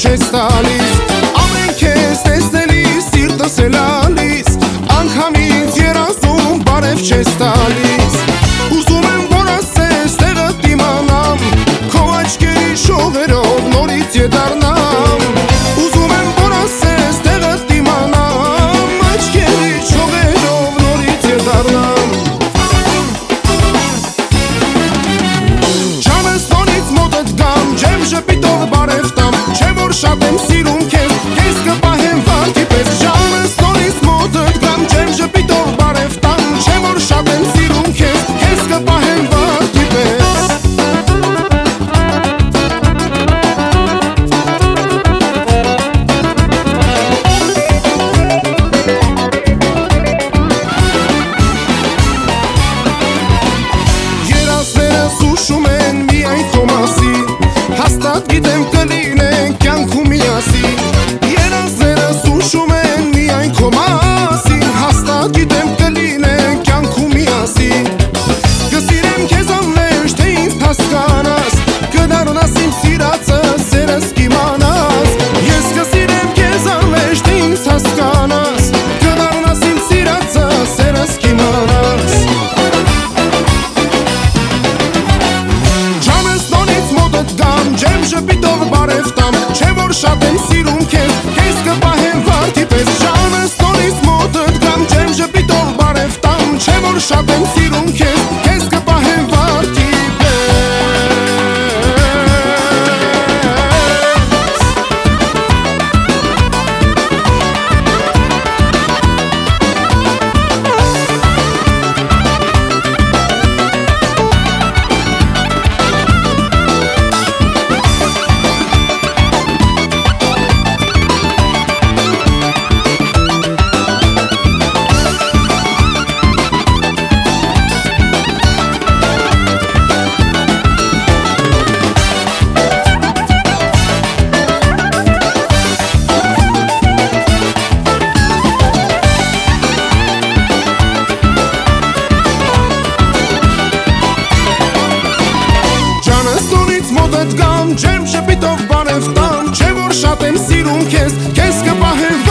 չես տալիս Ամեն քեզ տեսնելիս սիրտս է լալիս Անգամից երազում բարև չես տալիս Երազներս ուշում են միայն քո մասին Հաստատ գիտեմ կլինենք կյանքում միասին Երազներս ուշում են միայն քո մասին Հաստատ գիտեմ կլինենք կյանքում միասին Կսիրեմ քեզ անվեշ, թե ինձ հասկանաս Կդառնաս իմ սիրածը, ժպիտով բարև տամ Չէ որ շատ եմ սիրում Նորից մոտդ գամ, ջեմ շպիտով բարև տամ Չէ որ շատ եմ սիրում քեզ, քեզ կպահեմ